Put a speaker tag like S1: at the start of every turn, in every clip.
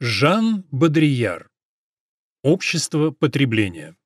S1: Жан Бодрияр. Общество потребления.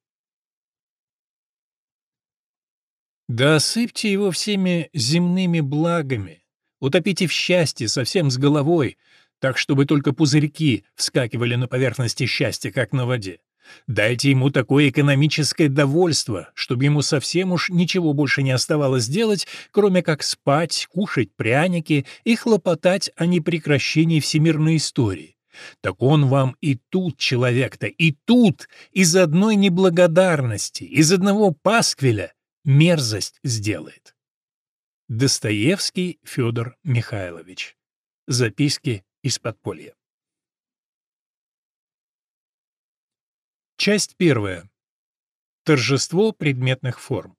S1: Да осыпьте его всеми земными благами, утопите в счастье совсем с головой, так чтобы только пузырьки вскакивали на поверхности счастья, как на воде. Дайте ему такое экономическое довольство, чтобы ему совсем уж ничего больше не оставалось делать, кроме как спать, кушать пряники и хлопотать о непрекращении всемирной истории так он вам и тут человек-то, и тут из одной неблагодарности, из одного пасквиля мерзость сделает. Достоевский Федор Михайлович. Записки из подполья. Часть первая. Торжество предметных форм.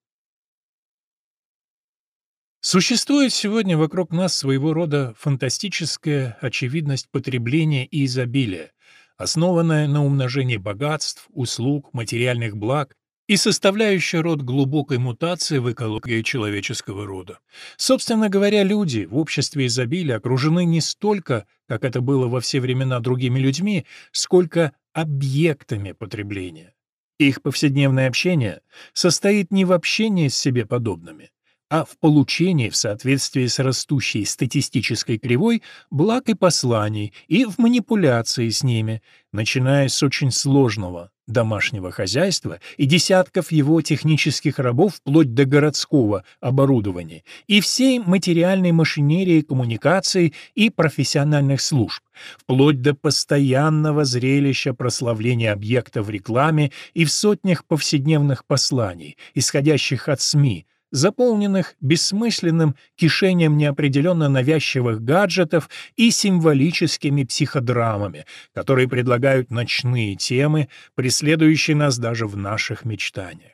S1: Существует сегодня вокруг нас своего рода фантастическая очевидность потребления и изобилия, основанная на умножении богатств, услуг, материальных благ и составляющая род глубокой мутации в экологии человеческого рода. Собственно говоря, люди в обществе изобилия окружены не столько, как это было во все времена другими людьми, сколько объектами потребления. Их повседневное общение состоит не в общении с себе подобными, а в получении в соответствии с растущей статистической кривой благ и посланий и в манипуляции с ними, начиная с очень сложного домашнего хозяйства и десятков его технических рабов вплоть до городского оборудования и всей материальной машинерии коммуникаций и профессиональных служб, вплоть до постоянного зрелища прославления объекта в рекламе и в сотнях повседневных посланий, исходящих от СМИ, заполненных бессмысленным кишением неопределенно навязчивых гаджетов и символическими психодрамами, которые предлагают ночные темы, преследующие нас даже в наших мечтаниях.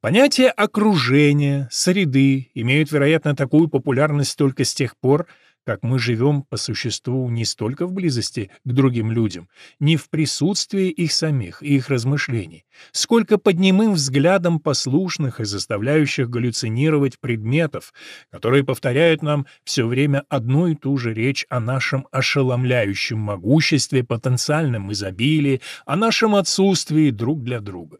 S1: Понятия окружения, среды имеют, вероятно, такую популярность только с тех пор, как мы живем по существу не столько в близости к другим людям, не в присутствии их самих и их размышлений, сколько под немым взглядом послушных и заставляющих галлюцинировать предметов, которые повторяют нам все время одну и ту же речь о нашем ошеломляющем могуществе, потенциальном изобилии, о нашем отсутствии друг для друга.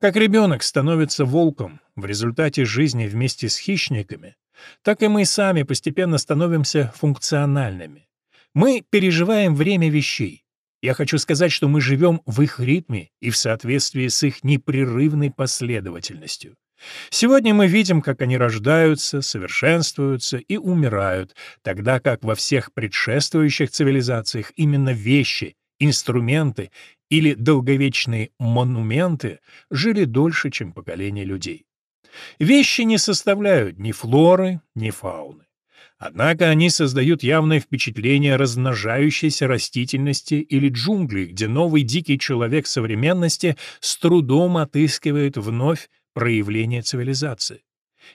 S1: Как ребенок становится волком в результате жизни вместе с хищниками, так и мы сами постепенно становимся функциональными. Мы переживаем время вещей. Я хочу сказать, что мы живем в их ритме и в соответствии с их непрерывной последовательностью. Сегодня мы видим, как они рождаются, совершенствуются и умирают, тогда как во всех предшествующих цивилизациях именно вещи, инструменты или долговечные монументы жили дольше, чем поколение людей. Вещи не составляют ни флоры, ни фауны. Однако они создают явное впечатление размножающейся растительности или джунглей, где новый дикий человек современности с трудом отыскивает вновь проявление цивилизации.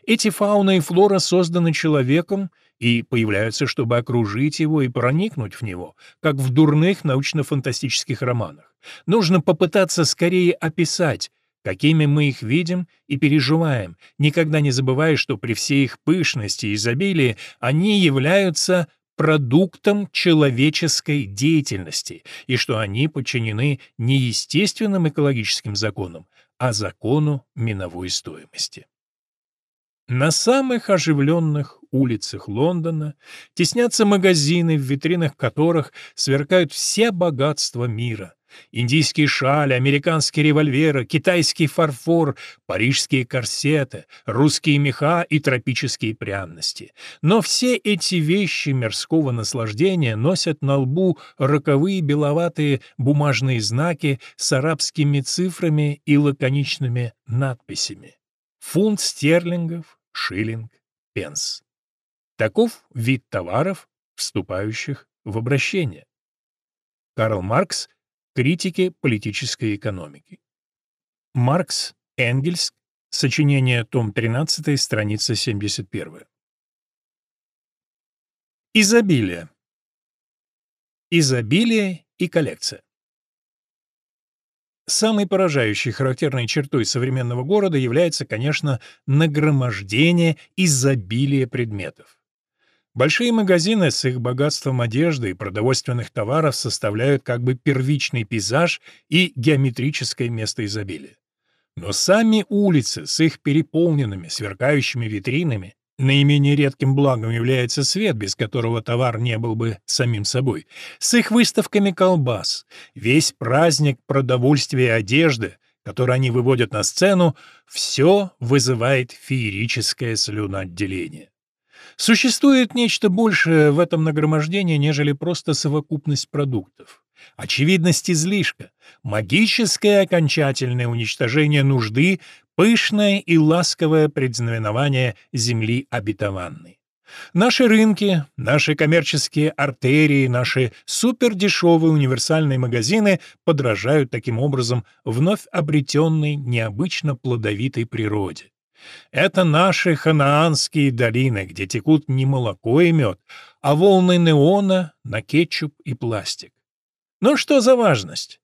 S1: Эти фауна и флора созданы человеком и появляются, чтобы окружить его и проникнуть в него, как в дурных научно-фантастических романах. Нужно попытаться скорее описать, какими мы их видим и переживаем, никогда не забывая, что при всей их пышности и изобилии они являются продуктом человеческой деятельности, и что они подчинены не естественным экологическим законам, а закону миновой стоимости. На самых оживленных улицах Лондона теснятся магазины, в витринах которых сверкают все богатства мира, Индийские шали, американские револьверы, китайский фарфор, парижские корсеты, русские меха и тропические пряности. Но все эти вещи мирского наслаждения носят на лбу роковые беловатые бумажные знаки с арабскими цифрами и лаконичными надписями. Фунт стерлингов, шиллинг, пенс. Таков вид товаров, вступающих в обращение. Карл Маркс Критики политической экономики. Маркс, Энгельс, сочинение, том 13, страница 71. Изобилие. Изобилие и коллекция. Самой поражающей характерной чертой современного города является, конечно, нагромождение изобилия предметов. Большие магазины с их богатством одежды и продовольственных товаров составляют как бы первичный пейзаж и геометрическое место изобилия. Но сами улицы с их переполненными, сверкающими витринами Наименее редким благом является свет, без которого товар не был бы самим собой. С их выставками колбас, весь праздник продовольствия и одежды, который они выводят на сцену, все вызывает феерическое слюноотделение. Существует нечто большее в этом нагромождении, нежели просто совокупность продуктов. Очевидность излишка, магическое окончательное уничтожение нужды, пышное и ласковое предзнаменование земли обетованной. Наши рынки, наши коммерческие артерии, наши супердешевые универсальные магазины подражают таким образом вновь обретенной необычно плодовитой природе. Это наши ханаанские долины, где текут не молоко и мед, а волны неона на кетчуп и пластик. Но что за важность?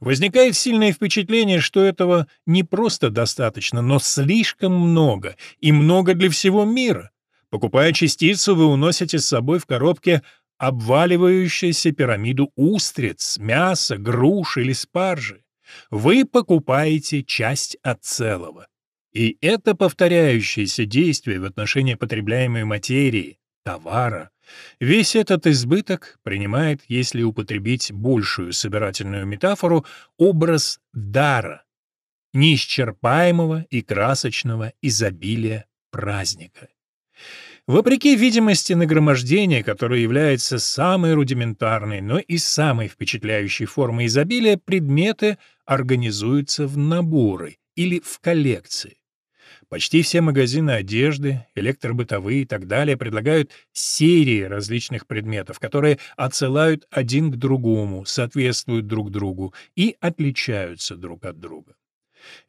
S1: Возникает сильное впечатление, что этого не просто достаточно, но слишком много, и много для всего мира. Покупая частицу, вы уносите с собой в коробке обваливающуюся пирамиду устриц, мяса, груш или спаржи. Вы покупаете часть от целого. И это повторяющееся действие в отношении потребляемой материи, товара, весь этот избыток принимает, если употребить большую собирательную метафору, образ дара, неисчерпаемого и красочного изобилия праздника. Вопреки видимости нагромождения, которое является самой рудиментарной, но и самой впечатляющей формой изобилия, предметы организуются в наборы или в коллекции. Почти все магазины одежды, электробытовые и так далее предлагают серии различных предметов, которые отсылают один к другому, соответствуют друг другу и отличаются друг от друга.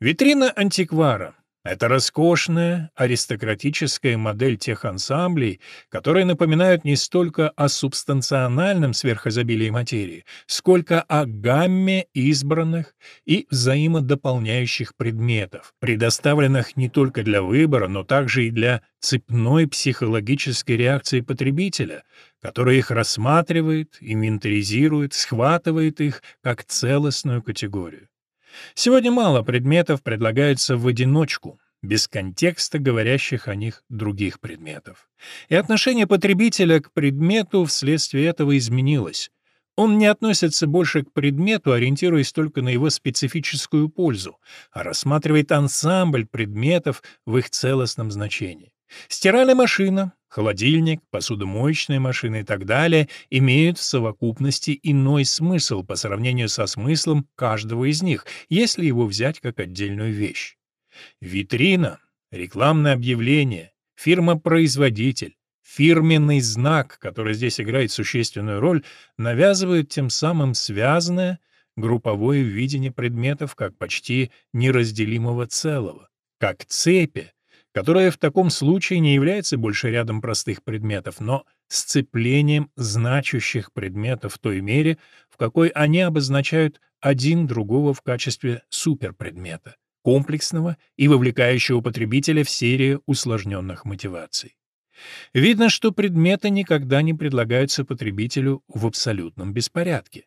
S1: Витрина антиквара это роскошная, аристократическая модель тех ансамблей, которые напоминают не столько о субстанциональном сверхизобилии материи, сколько о гамме избранных и взаимодополняющих предметов, предоставленных не только для выбора, но также и для цепной психологической реакции потребителя, который их рассматривает, инвентаризирует, схватывает их как целостную категорию. Сегодня мало предметов предлагается в одиночку, без контекста говорящих о них других предметов. И отношение потребителя к предмету вследствие этого изменилось. Он не относится больше к предмету, ориентируясь только на его специфическую пользу, а рассматривает ансамбль предметов в их целостном значении. Стиральная машина, холодильник, посудомоечная машина и так далее имеют в совокупности иной смысл по сравнению со смыслом каждого из них, если его взять как отдельную вещь. Витрина, рекламное объявление, фирма-производитель, фирменный знак, который здесь играет существенную роль, навязывают тем самым связанное, групповое видение предметов как почти неразделимого целого, как цепи, которая в таком случае не является больше рядом простых предметов, но сцеплением значущих предметов в той мере, в какой они обозначают один другого в качестве суперпредмета, комплексного и вовлекающего потребителя в серию усложненных мотиваций. Видно, что предметы никогда не предлагаются потребителю в абсолютном беспорядке.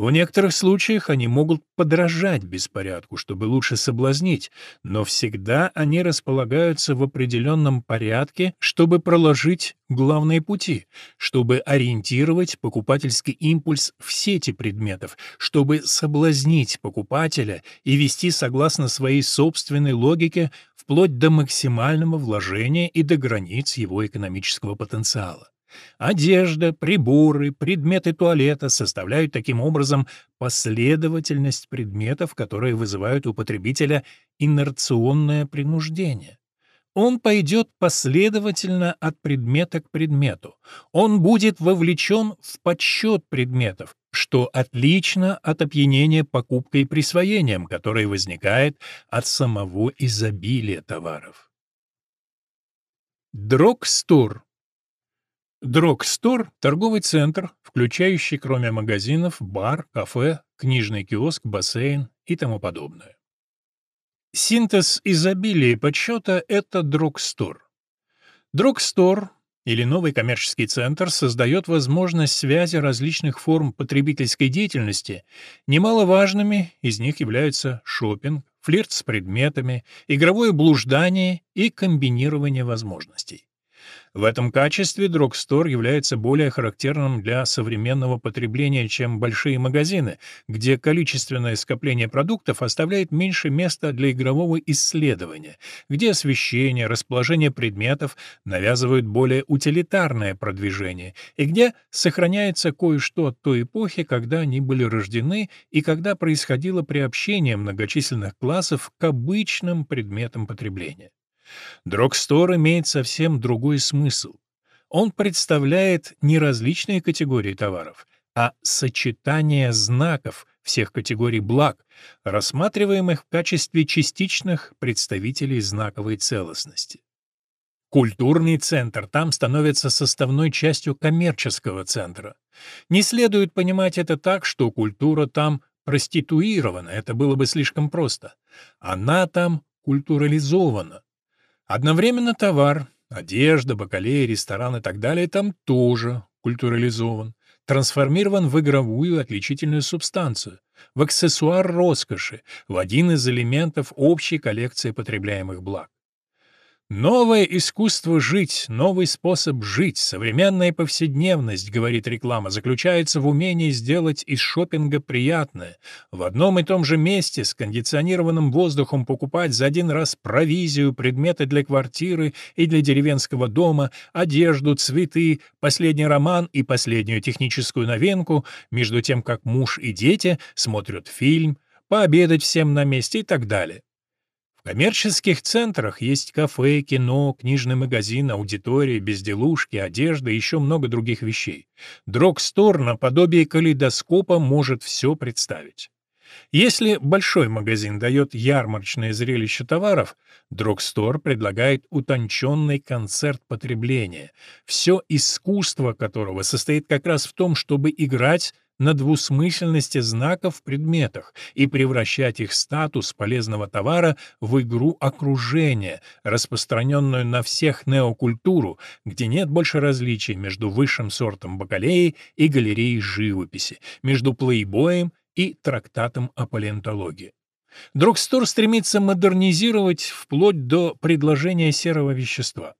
S1: В некоторых случаях они могут подражать беспорядку, чтобы лучше соблазнить, но всегда они располагаются в определенном порядке, чтобы проложить главные пути, чтобы ориентировать покупательский импульс в сети предметов, чтобы соблазнить покупателя и вести согласно своей собственной логике вплоть до максимального вложения и до границ его экономического потенциала. Одежда, приборы, предметы туалета составляют таким образом последовательность предметов, которые вызывают у потребителя инерционное принуждение. Он пойдет последовательно от предмета к предмету. Он будет вовлечен в подсчет предметов, что отлично от опьянения покупкой и присвоением, которое возникает от самого изобилия товаров. Дрогстор Дрогстор — торговый центр, включающий, кроме магазинов, бар, кафе, книжный киоск, бассейн и тому подобное. Синтез изобилия подсчета — это дрогстор. Дрогстор или новый коммерческий центр создает возможность связи различных форм потребительской деятельности, немаловажными из них являются шопинг, флирт с предметами, игровое блуждание и комбинирование возможностей. В этом качестве дрогстор является более характерным для современного потребления, чем большие магазины, где количественное скопление продуктов оставляет меньше места для игрового исследования, где освещение, расположение предметов навязывают более утилитарное продвижение, и где сохраняется кое-что от той эпохи, когда они были рождены и когда происходило приобщение многочисленных классов к обычным предметам потребления. Дрогстор имеет совсем другой смысл. Он представляет не различные категории товаров, а сочетание знаков всех категорий благ, рассматриваемых в качестве частичных представителей знаковой целостности. Культурный центр там становится составной частью коммерческого центра. Не следует понимать это так, что культура там проституирована, это было бы слишком просто. Она там культурализована. Одновременно товар, одежда, бакалея, ресторан и так далее там тоже культурализован, трансформирован в игровую отличительную субстанцию, в аксессуар роскоши, в один из элементов общей коллекции потребляемых благ. Новое искусство жить, новый способ жить, современная повседневность, говорит реклама, заключается в умении сделать из шопинга приятное. В одном и том же месте с кондиционированным воздухом покупать за один раз провизию, предметы для квартиры и для деревенского дома, одежду, цветы, последний роман и последнюю техническую новинку, между тем как муж и дети смотрят фильм, пообедать всем на месте и так далее. В коммерческих центрах есть кафе, кино, книжный магазин, аудитория, безделушки, одежда и еще много других вещей. Дрогстор наподобие калейдоскопа может все представить. Если большой магазин дает ярмарочное зрелище товаров, дрогстор предлагает утонченный концерт потребления, все искусство которого состоит как раз в том, чтобы играть на двусмысленности знаков в предметах и превращать их статус полезного товара в игру окружения, распространенную на всех неокультуру, где нет больше различий между высшим сортом бакалеи и галереей живописи, между плейбоем и трактатом о палеонтологии. Дрогстор стремится модернизировать вплоть до предложения серого вещества.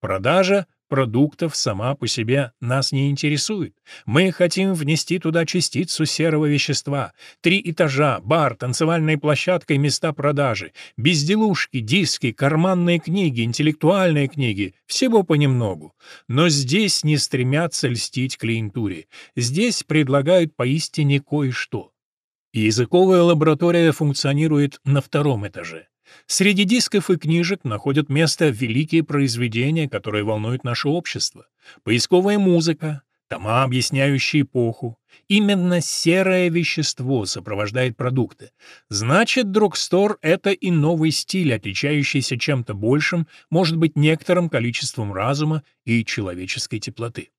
S1: Продажа продуктов сама по себе нас не интересует. Мы хотим внести туда частицу серого вещества. Три этажа, бар, танцевальная площадка и места продажи, безделушки, диски, карманные книги, интеллектуальные книги — всего понемногу. Но здесь не стремятся льстить клиентуре. Здесь предлагают поистине кое-что. Языковая лаборатория функционирует на втором этаже. Среди дисков и книжек находят место великие произведения, которые волнуют наше общество. Поисковая музыка, тома, объясняющие эпоху. Именно серое вещество сопровождает продукты. Значит, дрогстор — это и новый стиль, отличающийся чем-то большим, может быть, некоторым количеством разума и человеческой теплоты.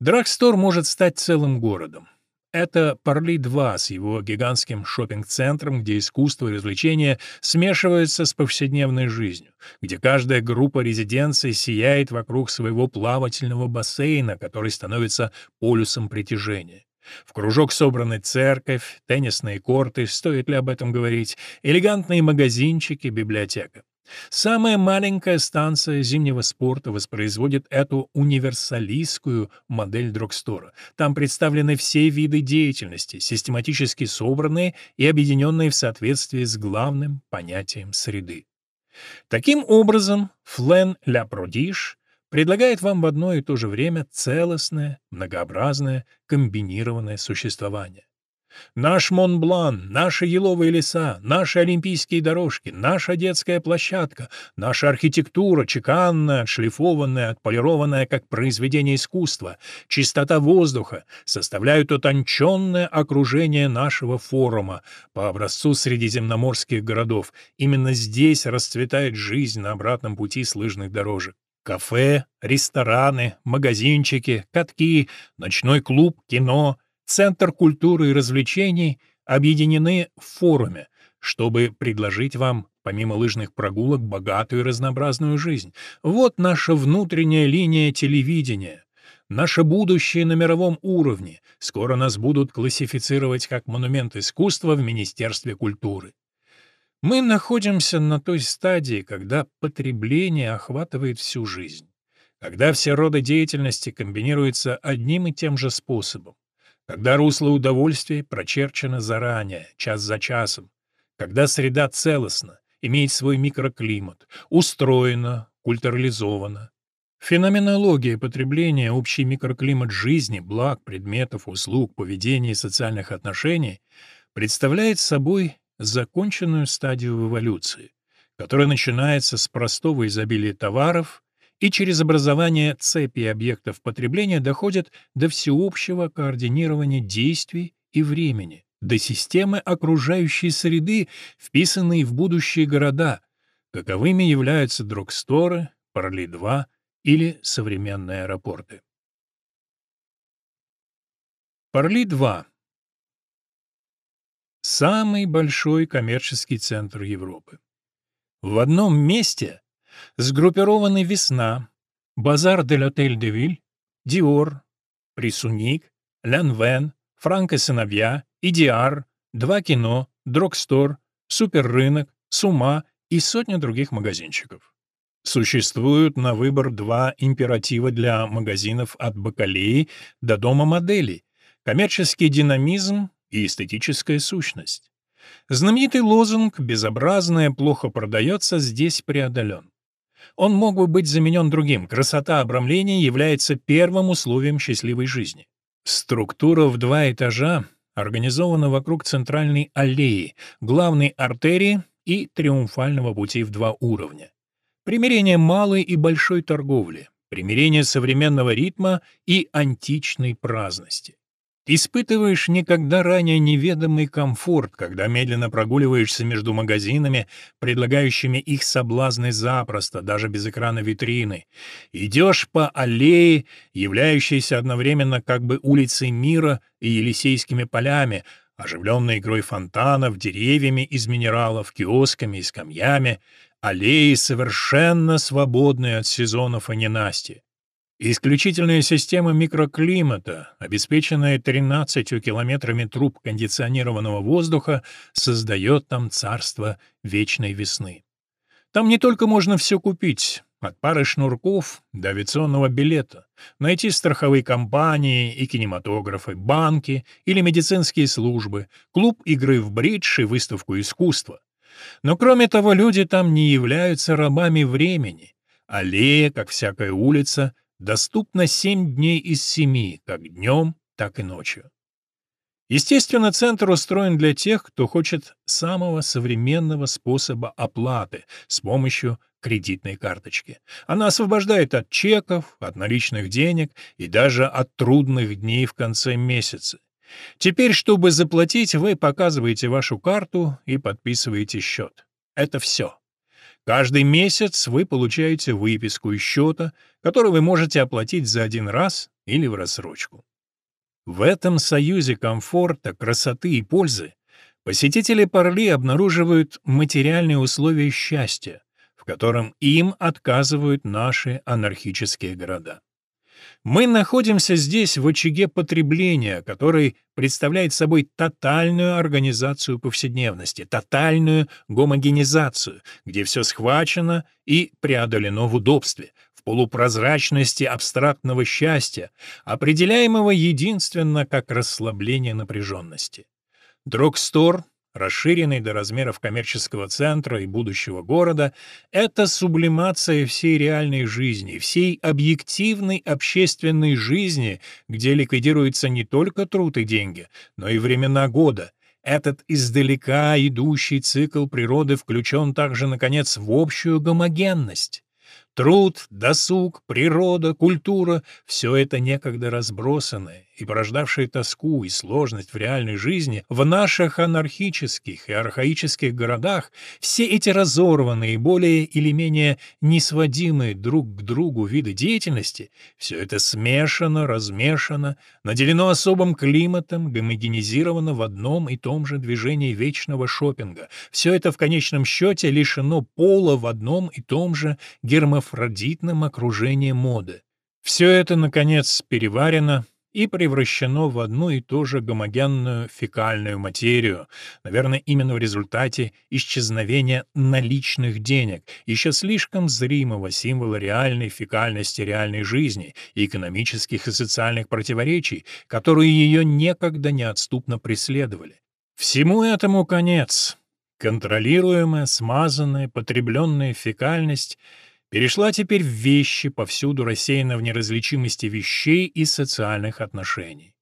S1: Драгстор может стать целым городом. Это Парли-2 с его гигантским шопинг-центром, где искусство и развлечения смешиваются с повседневной жизнью, где каждая группа резиденций сияет вокруг своего плавательного бассейна, который становится полюсом притяжения. В кружок собраны церковь, теннисные корты, стоит ли об этом говорить, элегантные магазинчики, библиотека. Самая маленькая станция зимнего спорта воспроизводит эту универсалистскую модель дрогстора. Там представлены все виды деятельности, систематически собранные и объединенные в соответствии с главным понятием среды. Таким образом, Флен Ля Продиш предлагает вам в одно и то же время целостное, многообразное, комбинированное существование. Наш Монблан, наши еловые леса, наши олимпийские дорожки, наша детская площадка, наша архитектура, чеканная, отшлифованная, отполированная как произведение искусства, чистота воздуха составляют утонченное окружение нашего форума по образцу средиземноморских городов. Именно здесь расцветает жизнь на обратном пути с лыжных дорожек. Кафе, рестораны, магазинчики, катки, ночной клуб, кино — Центр культуры и развлечений объединены в форуме, чтобы предложить вам, помимо лыжных прогулок, богатую и разнообразную жизнь. Вот наша внутренняя линия телевидения. Наше будущее на мировом уровне. Скоро нас будут классифицировать как монумент искусства в Министерстве культуры. Мы находимся на той стадии, когда потребление охватывает всю жизнь. Когда все роды деятельности комбинируются одним и тем же способом. Когда русло удовольствий прочерчено заранее, час за часом. Когда среда целостна, имеет свой микроклимат, устроена, культурализована. Феноменология потребления, общий микроклимат жизни, благ, предметов, услуг, поведения и социальных отношений представляет собой законченную стадию эволюции, которая начинается с простого изобилия товаров и через образование цепи объектов потребления доходит до всеобщего координирования действий и времени, до системы окружающей среды, вписанной в будущие города, каковыми являются дрогсторы, Парли-2 или современные аэропорты. Парли-2 Самый большой коммерческий центр Европы. В одном месте сгруппированы «Весна», «Базар де l'Hôtel de Ville», «Диор», «Присуник», «Лянвен», «Франк и сыновья», «Идиар», «Два кино», «Дрогстор», «Суперрынок», «Сума» и сотня других магазинчиков. Существуют на выбор два императива для магазинов от бакалеи до дома моделей — коммерческий динамизм и эстетическая сущность. Знаменитый лозунг «безобразное плохо продается» здесь преодолен. Он мог бы быть заменен другим. Красота обрамления является первым условием счастливой жизни. Структура в два этажа организована вокруг центральной аллеи, главной артерии и триумфального пути в два уровня. Примирение малой и большой торговли, примирение современного ритма и античной праздности. Испытываешь никогда ранее неведомый комфорт, когда медленно прогуливаешься между магазинами, предлагающими их соблазны запросто, даже без экрана витрины. Идешь по аллее, являющейся одновременно как бы улицей мира и Елисейскими полями, оживленной игрой фонтанов, деревьями из минералов, киосками и скамьями, аллеи совершенно свободные от сезонов и ненасти. Исключительная система микроклимата, обеспеченная 13 километрами труб кондиционированного воздуха, создает там царство вечной весны. Там не только можно все купить, от пары шнурков до авиационного билета, найти страховые компании и кинематографы, банки или медицинские службы, клуб игры в бридж и выставку искусства. Но кроме того, люди там не являются рабами времени. Аллея, как всякая улица, доступна 7 дней из 7, как днем, так и ночью. Естественно, центр устроен для тех, кто хочет самого современного способа оплаты с помощью кредитной карточки. Она освобождает от чеков, от наличных денег и даже от трудных дней в конце месяца. Теперь, чтобы заплатить, вы показываете вашу карту и подписываете счет. Это все. Каждый месяц вы получаете выписку из счета, который вы можете оплатить за один раз или в рассрочку. В этом союзе комфорта, красоты и пользы посетители Парли обнаруживают материальные условия счастья, в котором им отказывают наши анархические города. Мы находимся здесь в очаге потребления, который представляет собой тотальную организацию повседневности, тотальную гомогенизацию, где все схвачено и преодолено в удобстве, в полупрозрачности абстрактного счастья, определяемого единственно как расслабление напряженности. Дрогстор расширенный до размеров коммерческого центра и будущего города, это сублимация всей реальной жизни, всей объективной общественной жизни, где ликвидируется не только труд и деньги, но и времена года. Этот издалека идущий цикл природы включен также, наконец, в общую гомогенность. Труд, досуг, природа, культура — все это некогда разбросанное и порождавшее тоску и сложность в реальной жизни в наших анархических и архаических городах, все эти разорванные, более или менее несводимые друг к другу виды деятельности, все это смешано, размешано, наделено особым климатом, гомогенизировано в одном и том же движении вечного шопинга. Все это в конечном счете лишено пола в одном и том же гермафродитном окружении моды. Все это, наконец, переварено, и превращено в одну и ту же гомогенную фекальную материю, наверное, именно в результате исчезновения наличных денег, еще слишком зримого символа реальной фекальности реальной жизни экономических и социальных противоречий, которые ее некогда неотступно преследовали. Всему этому конец. Контролируемая, смазанная, потребленная фекальность — перешла теперь в вещи, повсюду рассеяна в неразличимости вещей и социальных отношений.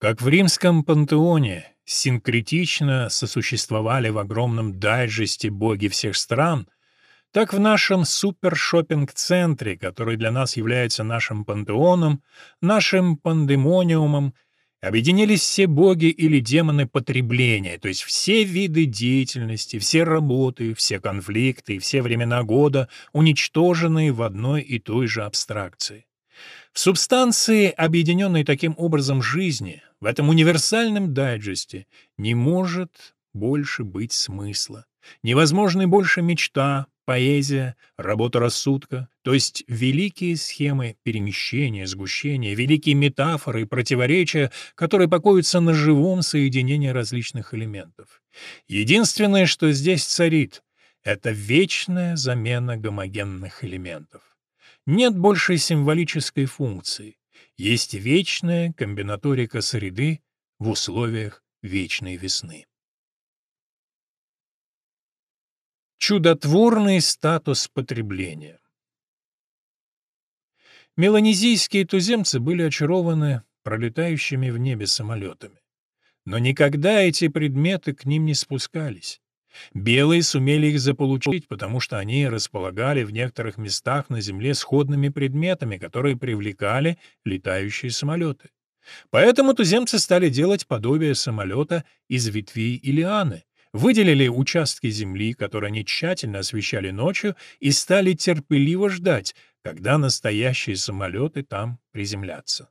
S1: Как в римском пантеоне синкретично сосуществовали в огромном дайджесте боги всех стран, так в нашем супершоппинг-центре, который для нас является нашим пантеоном, нашим пандемониумом, Объединились все боги или демоны потребления, то есть все виды деятельности, все работы, все конфликты, все времена года, уничтоженные в одной и той же абстракции. В субстанции, объединенной таким образом жизни, в этом универсальном дайджесте, не может больше быть смысла. Невозможны больше мечта, поэзия, работа рассудка, то есть великие схемы перемещения, сгущения, великие метафоры и противоречия, которые покоятся на живом соединении различных элементов. Единственное, что здесь царит, это вечная замена гомогенных элементов. Нет большей символической функции. Есть вечная комбинаторика среды в условиях вечной весны. Чудотворный статус потребления Меланезийские туземцы были очарованы пролетающими в небе самолетами. Но никогда эти предметы к ним не спускались. Белые сумели их заполучить, потому что они располагали в некоторых местах на Земле сходными предметами, которые привлекали летающие самолеты. Поэтому туземцы стали делать подобие самолета из ветвей и лианы, выделили участки земли, которые они тщательно освещали ночью, и стали терпеливо ждать, когда настоящие самолеты там приземлятся.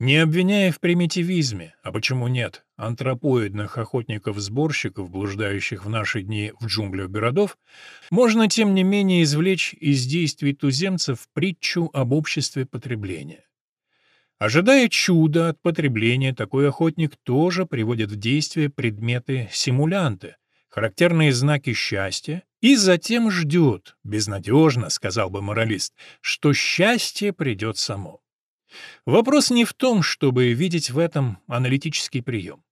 S1: Не обвиняя в примитивизме, а почему нет, антропоидных охотников-сборщиков, блуждающих в наши дни в джунглях городов, можно, тем не менее, извлечь из действий туземцев притчу об обществе потребления. Ожидая чуда от потребления, такой охотник тоже приводит в действие предметы-симулянты, характерные знаки счастья, и затем ждет, безнадежно, сказал бы моралист, что счастье придет само. Вопрос не в том, чтобы видеть в этом аналитический прием.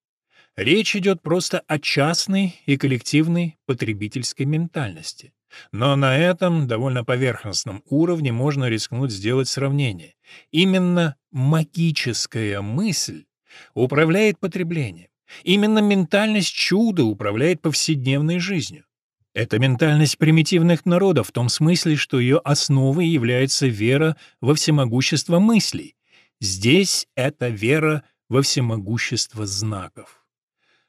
S1: Речь идет просто о частной и коллективной потребительской ментальности. Но на этом довольно поверхностном уровне можно рискнуть сделать сравнение. Именно магическая мысль управляет потреблением. Именно ментальность чуда управляет повседневной жизнью. Это ментальность примитивных народов в том смысле, что ее основой является вера во всемогущество мыслей. Здесь это вера во всемогущество знаков.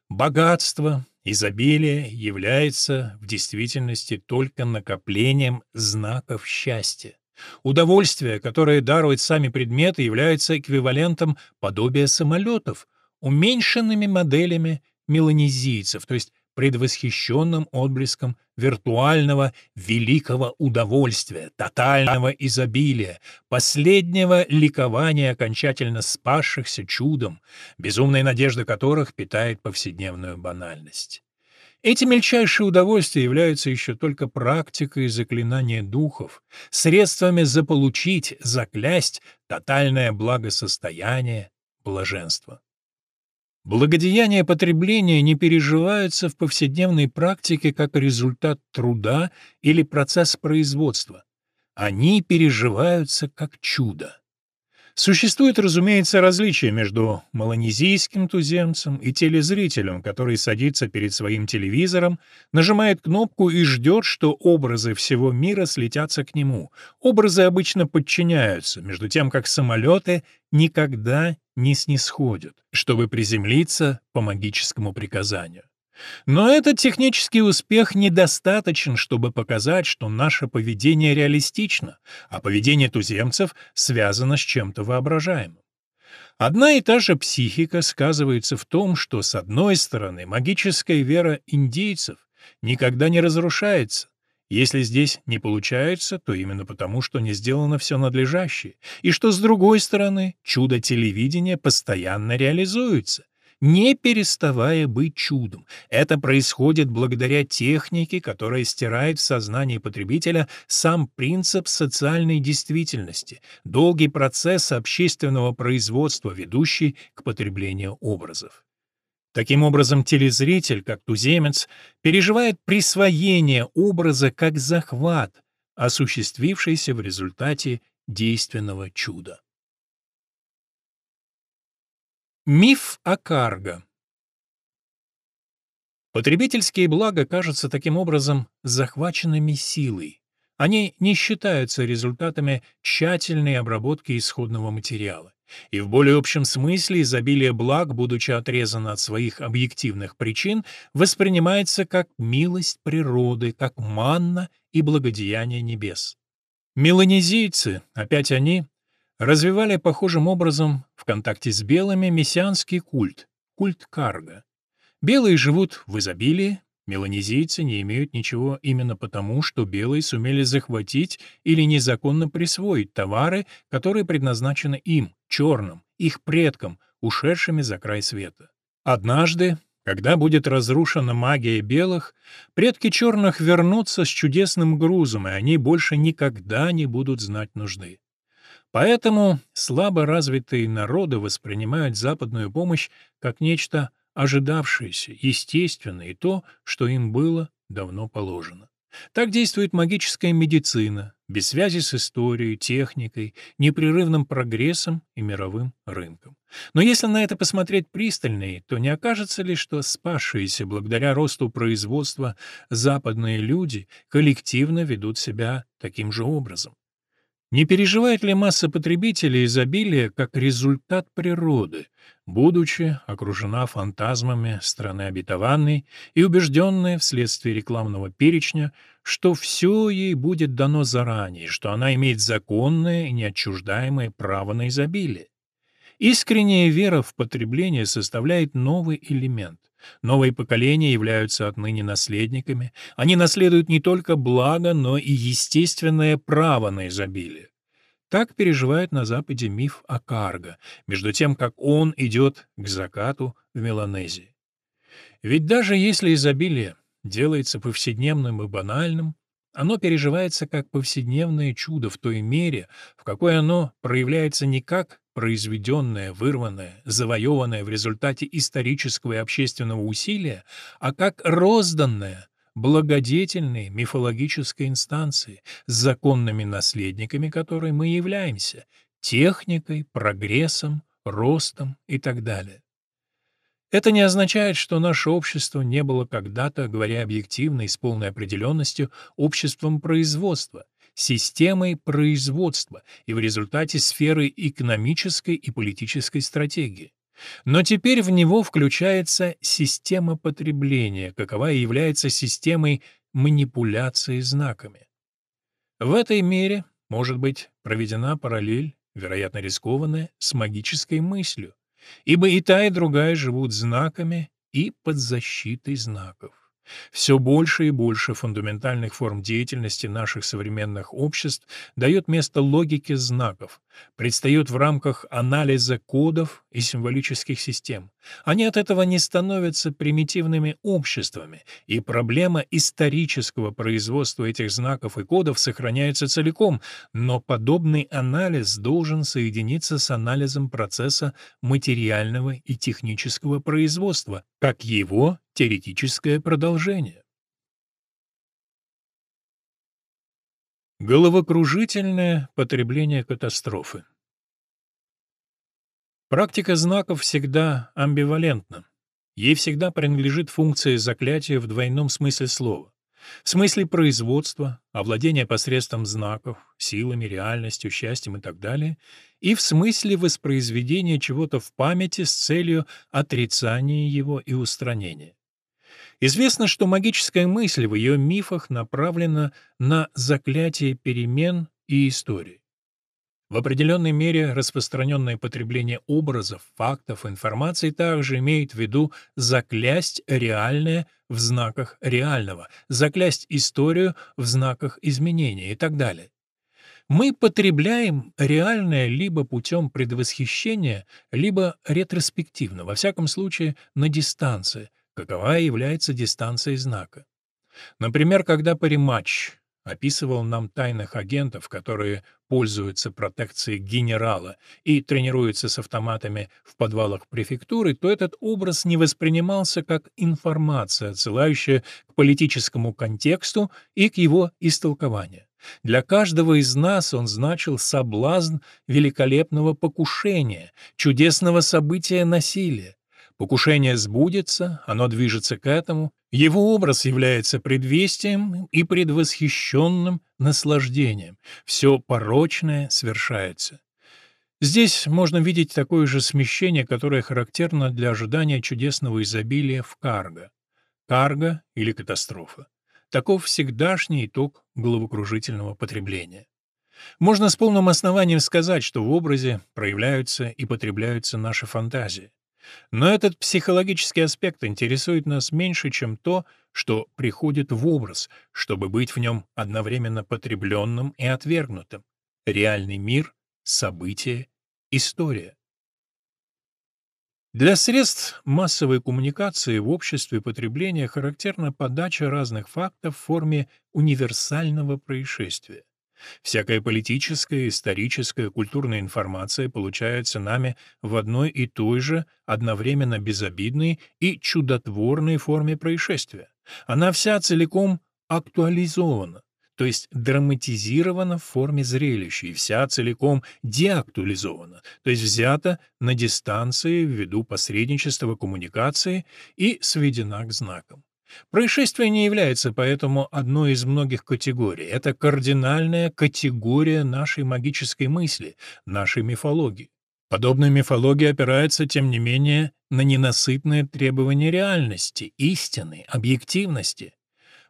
S1: Богатство, изобилие является в действительности только накоплением знаков счастья. Удовольствие, которое даруют сами предметы, является эквивалентом подобия самолетов, уменьшенными моделями меланезийцев, то есть предвосхищенным отблеском виртуального великого удовольствия, тотального изобилия, последнего ликования окончательно спасшихся чудом, безумная надежда которых питает повседневную банальность. Эти мельчайшие удовольствия являются еще только практикой заклинания духов, средствами заполучить, заклясть тотальное благосостояние, блаженство. Благодеяния потребления не переживаются в повседневной практике как результат труда или процесс производства. Они переживаются как чудо. Существует, разумеется, различие между малонезийским туземцем и телезрителем, который садится перед своим телевизором, нажимает кнопку и ждет, что образы всего мира слетятся к нему. Образы обычно подчиняются, между тем как самолеты никогда не снисходят, чтобы приземлиться по магическому приказанию. Но этот технический успех недостаточен, чтобы показать, что наше поведение реалистично, а поведение туземцев связано с чем-то воображаемым. Одна и та же психика сказывается в том, что, с одной стороны, магическая вера индейцев никогда не разрушается. Если здесь не получается, то именно потому, что не сделано все надлежащее, и что, с другой стороны, чудо телевидения постоянно реализуется, не переставая быть чудом. Это происходит благодаря технике, которая стирает в сознании потребителя сам принцип социальной действительности, долгий процесс общественного производства, ведущий к потреблению образов. Таким образом, телезритель, как туземец, переживает присвоение образа как захват, осуществившийся в результате действенного чуда. Миф о карго Потребительские блага кажутся таким образом захваченными силой. Они не считаются результатами тщательной обработки исходного материала. И в более общем смысле изобилие благ, будучи отрезано от своих объективных причин, воспринимается как милость природы, как манна и благодеяние небес. Меланезийцы, опять они, развивали похожим образом в контакте с белыми мессианский культ, культ карга. Белые живут в изобилии, меланезийцы не имеют ничего именно потому, что белые сумели захватить или незаконно присвоить товары, которые предназначены им, черным, их предкам, ушедшими за край света. Однажды, когда будет разрушена магия белых, предки черных вернутся с чудесным грузом, и они больше никогда не будут знать нужды. Поэтому слабо развитые народы воспринимают западную помощь как нечто ожидавшееся, естественное и то, что им было давно положено. Так действует магическая медицина, без связи с историей, техникой, непрерывным прогрессом и мировым рынком. Но если на это посмотреть пристальнее, то не окажется ли, что спасшиеся благодаря росту производства западные люди коллективно ведут себя таким же образом? Не переживает ли масса потребителей изобилия как результат природы, будучи окружена фантазмами страны обетованной и убежденная вследствие рекламного перечня, что все ей будет дано заранее, что она имеет законное и неотчуждаемое право на изобилие? Искренняя вера в потребление составляет новый элемент. Новые поколения являются отныне наследниками. Они наследуют не только благо, но и естественное право на изобилие. Так переживает на Западе миф о Карго, между тем, как он идет к закату в Меланезии. Ведь даже если изобилие делается повседневным и банальным, оно переживается как повседневное чудо в той мере, в какой оно проявляется не как произведенное, вырванное, завоеванное в результате исторического и общественного усилия, а как розданное, благодетельной мифологической инстанции, с законными наследниками которой мы являемся, техникой, прогрессом, ростом и так далее. Это не означает, что наше общество не было когда-то, говоря объективно и с полной определенностью, обществом производства, системой производства и в результате сферы экономической и политической стратегии. Но теперь в него включается система потребления, какова и является системой манипуляции знаками. В этой мере может быть проведена параллель, вероятно рискованная, с магической мыслью, ибо и та, и другая живут знаками и под защитой знаков. Все больше и больше фундаментальных форм деятельности наших современных обществ дает место логике знаков, предстает в рамках анализа кодов и символических систем. Они от этого не становятся примитивными обществами, и проблема исторического производства этих знаков и кодов сохраняется целиком, но подобный анализ должен соединиться с анализом процесса материального и технического производства, как его теоретическое продолжение. Головокружительное потребление катастрофы Практика знаков всегда амбивалентна. Ей всегда принадлежит функция заклятия в двойном смысле слова. В смысле производства, овладения посредством знаков, силами, реальностью, счастьем и так далее, и в смысле воспроизведения чего-то в памяти с целью отрицания его и устранения. Известно, что магическая мысль в ее мифах направлена на заклятие перемен и истории. В определенной мере распространенное потребление образов, фактов, информации также имеет в виду заклясть реальное в знаках реального, заклясть историю в знаках изменения и так далее. Мы потребляем реальное либо путем предвосхищения, либо ретроспективно, во всяком случае на дистанции, какова является дистанцией знака. Например, когда париматч описывал нам тайных агентов, которые пользуются протекцией генерала и тренируются с автоматами в подвалах префектуры, то этот образ не воспринимался как информация, отсылающая к политическому контексту и к его истолкованию. Для каждого из нас он значил соблазн великолепного покушения, чудесного события насилия. Покушение сбудется, оно движется к этому, его образ является предвестием и предвосхищенным наслаждением. Все порочное свершается. Здесь можно видеть такое же смещение, которое характерно для ожидания чудесного изобилия в карго. Карго или катастрофа. Таков всегдашний итог головокружительного потребления. Можно с полным основанием сказать, что в образе проявляются и потребляются наши фантазии. Но этот психологический аспект интересует нас меньше, чем то, что приходит в образ, чтобы быть в нем одновременно потребленным и отвергнутым. Реальный мир, события, история. Для средств массовой коммуникации в обществе потребления характерна подача разных фактов в форме универсального происшествия. Всякая политическая, историческая, культурная информация получается нами в одной и той же, одновременно безобидной и чудотворной форме происшествия. Она вся целиком актуализована, то есть драматизирована в форме зрелища, и вся целиком деактуализована, то есть взята на дистанции ввиду посредничества коммуникации и сведена к знакам. Происшествие не является поэтому одной из многих категорий. Это кардинальная категория нашей магической мысли, нашей мифологии. Подобная мифология опирается, тем не менее, на ненасытные требования реальности, истины, объективности.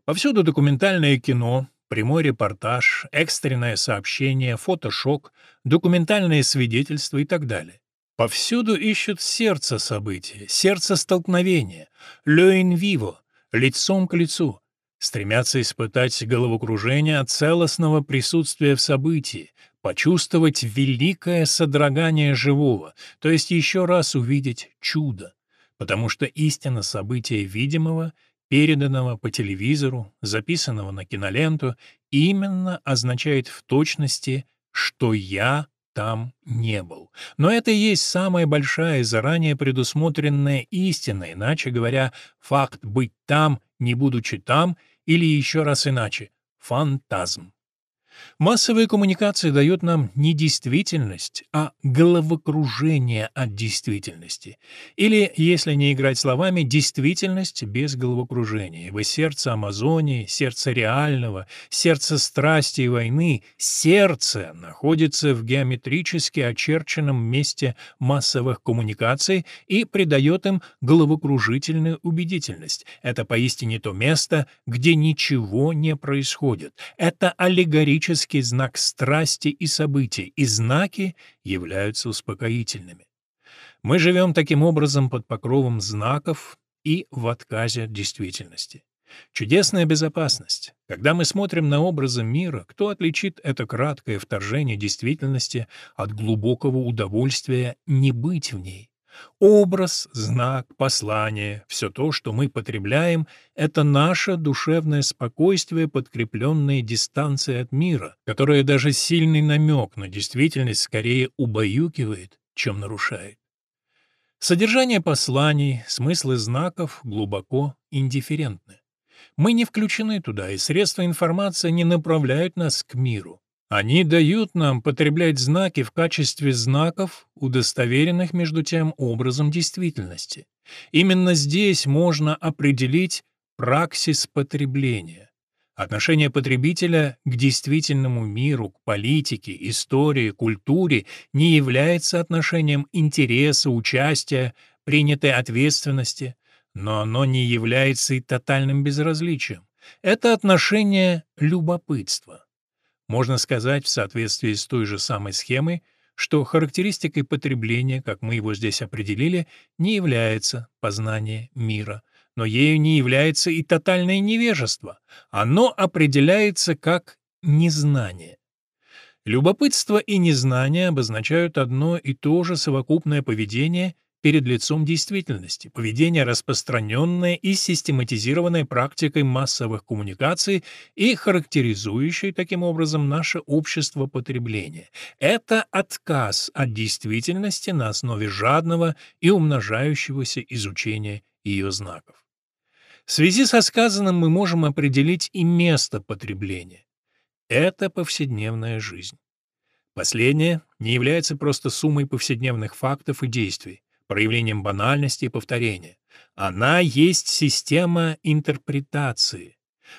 S1: Повсюду документальное кино, прямой репортаж, экстренное сообщение, фотошок, документальные свидетельства и так далее. Повсюду ищут сердце события, сердце столкновения, «le in vivo», лицом к лицу, стремятся испытать головокружение от целостного присутствия в событии, почувствовать великое содрогание живого, то есть еще раз увидеть чудо, потому что истина события видимого, переданного по телевизору, записанного на киноленту, именно означает в точности, что я там не был. Но это и есть самая большая заранее предусмотренная истина, иначе говоря, факт быть там, не будучи там, или еще раз иначе — фантазм. Массовая коммуникация дает нам не действительность, а головокружение от действительности. Или, если не играть словами, действительность без головокружения. Ибо сердце Амазонии, сердце реального, сердце страсти и войны, сердце находится в геометрически очерченном месте массовых коммуникаций и придает им головокружительную убедительность. Это поистине то место, где ничего не происходит. Это аллегорическое символический знак страсти и событий, и знаки являются успокоительными. Мы живем таким образом под покровом знаков и в отказе от действительности. Чудесная безопасность. Когда мы смотрим на образы мира, кто отличит это краткое вторжение действительности от глубокого удовольствия не быть в ней? Образ, знак, послание, все то, что мы потребляем, это наше душевное спокойствие, подкрепленное дистанцией от мира, которое даже сильный намек на действительность скорее убаюкивает, чем нарушает. Содержание посланий, смыслы знаков глубоко индифферентны. Мы не включены туда, и средства информации не направляют нас к миру. Они дают нам потреблять знаки в качестве знаков, удостоверенных между тем образом действительности. Именно здесь можно определить праксис потребления. Отношение потребителя к действительному миру, к политике, истории, культуре не является отношением интереса, участия, принятой ответственности, но оно не является и тотальным безразличием. Это отношение любопытства. Можно сказать в соответствии с той же самой схемой, что характеристикой потребления, как мы его здесь определили, не является познание мира – но ею не является и тотальное невежество. Оно определяется как незнание. Любопытство и незнание обозначают одно и то же совокупное поведение перед лицом действительности, поведение, распространенное и систематизированное практикой массовых коммуникаций и характеризующее таким образом наше общество потребления. Это отказ от действительности на основе жадного и умножающегося изучения ее знаков. В связи со сказанным мы можем определить и место потребления. Это повседневная жизнь. Последнее не является просто суммой повседневных фактов и действий, проявлением банальности и повторения. Она есть система интерпретации.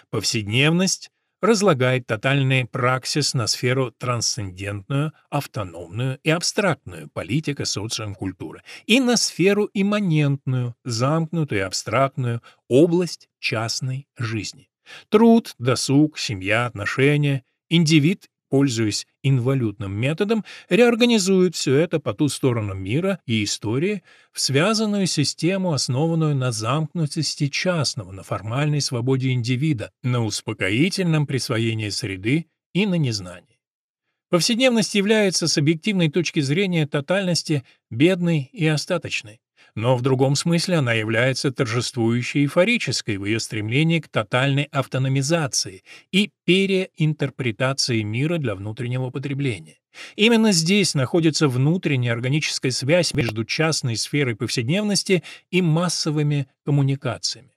S1: Повседневность разлагает тотальный праксис на сферу трансцендентную, автономную и абстрактную, политика, социум, культура, и на сферу имманентную, замкнутую и абстрактную, область частной жизни. Труд, досуг, семья, отношения, индивид пользуясь инвалютным методом, реорганизуют все это по ту сторону мира и истории в связанную систему, основанную на замкнутости частного, на формальной свободе индивида, на успокоительном присвоении среды и на незнании. Повседневность является с объективной точки зрения тотальности бедной и остаточной но в другом смысле она является торжествующей эйфорической в ее стремлении к тотальной автономизации и переинтерпретации мира для внутреннего потребления. Именно здесь находится внутренняя органическая связь между частной сферой повседневности и массовыми коммуникациями.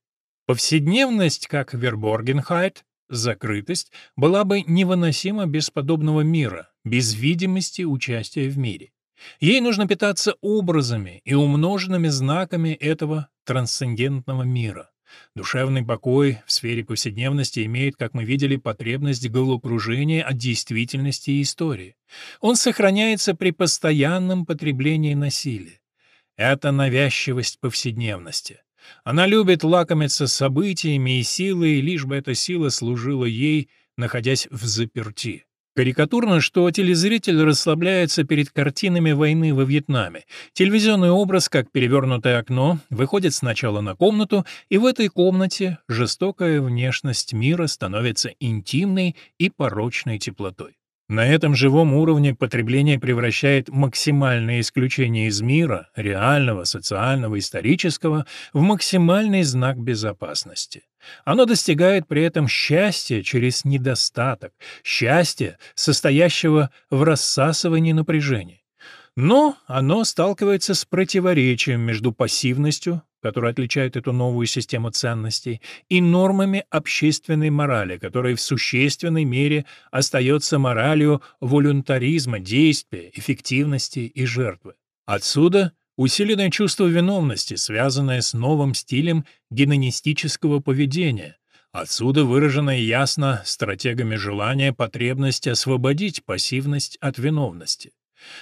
S1: Повседневность, как Верборгенхайт, закрытость, была бы невыносима без подобного мира, без видимости участия в мире. Ей нужно питаться образами и умноженными знаками этого трансцендентного мира. Душевный покой в сфере повседневности имеет, как мы видели, потребность головокружения от действительности и истории. Он сохраняется при постоянном потреблении насилия. Это навязчивость повседневности. Она любит лакомиться событиями и силой, лишь бы эта сила служила ей, находясь в заперти. Карикатурно, что телезритель расслабляется перед картинами войны во Вьетнаме. Телевизионный образ, как перевернутое окно, выходит сначала на комнату, и в этой комнате жестокая внешность мира становится интимной и порочной теплотой. На этом живом уровне потребление превращает максимальное исключение из мира, реального, социального, исторического, в максимальный знак безопасности. Оно достигает при этом счастья через недостаток, счастья, состоящего в рассасывании напряжения. Но оно сталкивается с противоречием между пассивностью, которая отличает эту новую систему ценностей, и нормами общественной морали, которая в существенной мере остается моралью волюнтаризма, действия, эффективности и жертвы. Отсюда усиленное чувство виновности, связанное с новым стилем гедонистического поведения, Отсюда выраженное ясно стратегами желания потребность освободить пассивность от виновности.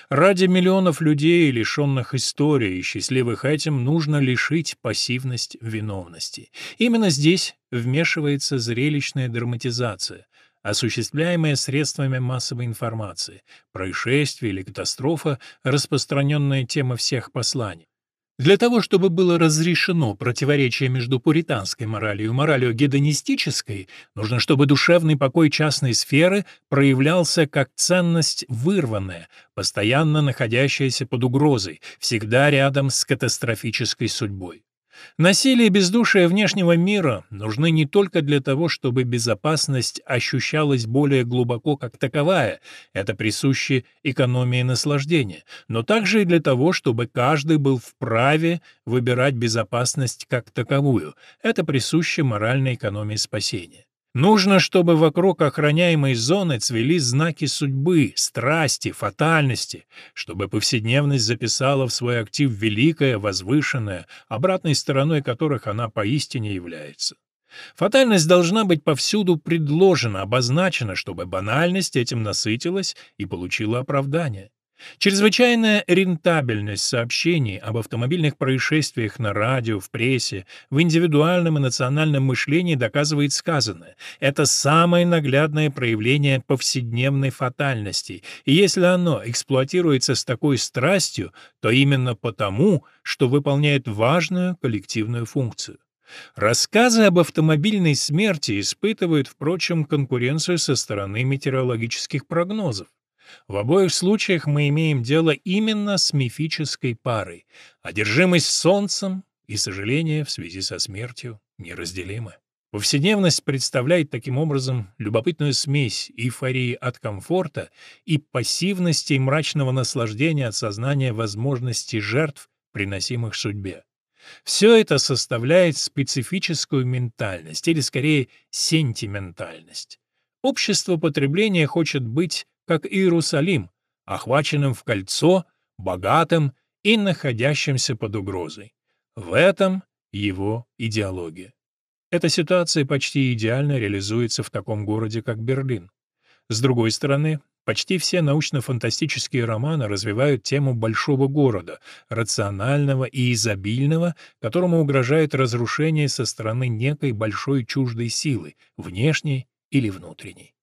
S1: Ради миллионов людей, лишенных истории и счастливых этим, нужно лишить пассивность виновности. Именно здесь вмешивается зрелищная драматизация, осуществляемая средствами массовой информации, происшествие или катастрофа, распространенная тема всех посланий. Для того, чтобы было разрешено противоречие между пуританской моралью и моралью гедонистической, нужно, чтобы душевный покой частной сферы проявлялся как ценность вырванная, постоянно находящаяся под угрозой, всегда рядом с катастрофической судьбой. Насилие бездушие внешнего мира нужны не только для того, чтобы безопасность ощущалась более глубоко как таковая, это присуще экономии наслаждения, но также и для того, чтобы каждый был вправе выбирать безопасность как таковую, это присуще моральной экономии спасения. Нужно, чтобы вокруг охраняемой зоны цвели знаки судьбы, страсти, фатальности, чтобы повседневность записала в свой актив великое, возвышенное, обратной стороной которых она поистине является. Фатальность должна быть повсюду предложена, обозначена, чтобы банальность этим насытилась и получила оправдание. Чрезвычайная рентабельность сообщений об автомобильных происшествиях на радио, в прессе, в индивидуальном и национальном мышлении доказывает сказанное. Это самое наглядное проявление повседневной фатальности, и если оно эксплуатируется с такой страстью, то именно потому, что выполняет важную коллективную функцию. Рассказы об автомобильной смерти испытывают, впрочем, конкуренцию со стороны метеорологических прогнозов. В обоих случаях мы имеем дело именно с мифической парой. Одержимость солнцем и сожаление в связи со смертью неразделимы. Повседневность представляет таким образом любопытную смесь эйфории от комфорта и пассивности и мрачного наслаждения от сознания возможности жертв, приносимых судьбе. Все это составляет специфическую ментальность, или скорее сентиментальность. Общество потребления хочет быть как Иерусалим, охваченным в кольцо, богатым и находящимся под угрозой. В этом его идеология. Эта ситуация почти идеально реализуется в таком городе, как Берлин. С другой стороны, почти все научно-фантастические романы развивают тему большого города, рационального и изобильного, которому угрожает разрушение со стороны некой большой чуждой силы, внешней или внутренней.